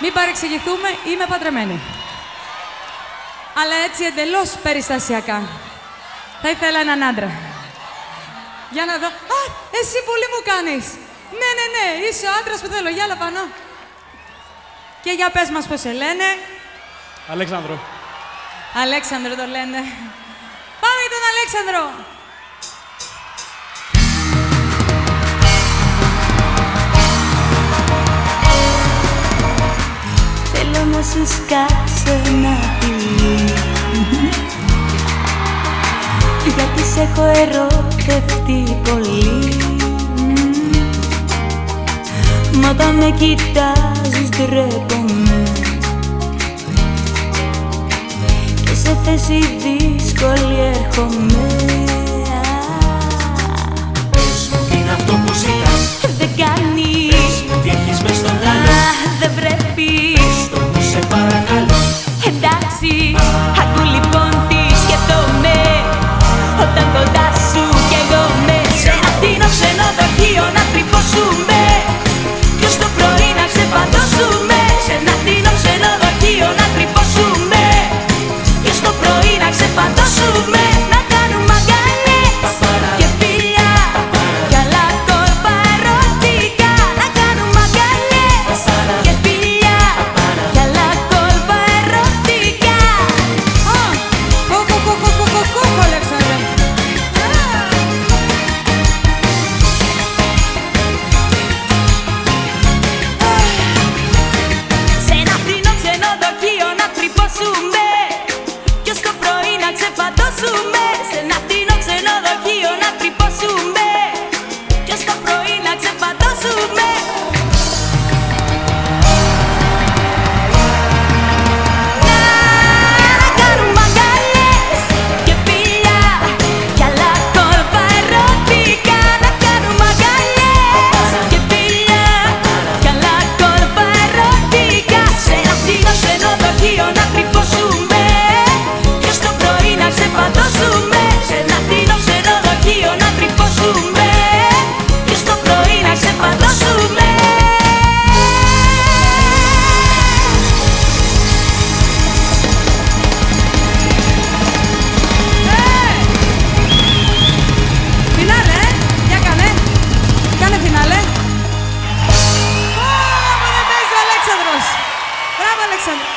Μην παρεξηγηθούμε, είμαι παντρεμένη. Αλλά έτσι εντελώς περιστασιακά. Θα ήθελα έναν άντρα. Για να δω. Α, εσύ πολύ μου κάνεις. Ναι, ναι, ναι, είσαι ο άντρας που θέλω. Για πάνω. Και για πες μας πώς σε λένε. Αλέξανδρο. Αλέξανδρο το λένε. Πάμε για τον Αλέξανδρο. Θέλω να σου σκάσω ένα φιλί Γιατί σε έχω ερωτευτεί πολύ. Μα όταν με κοιτάζεις ντρέπομαι. Και σε θέση δύσκολη έρχομαι some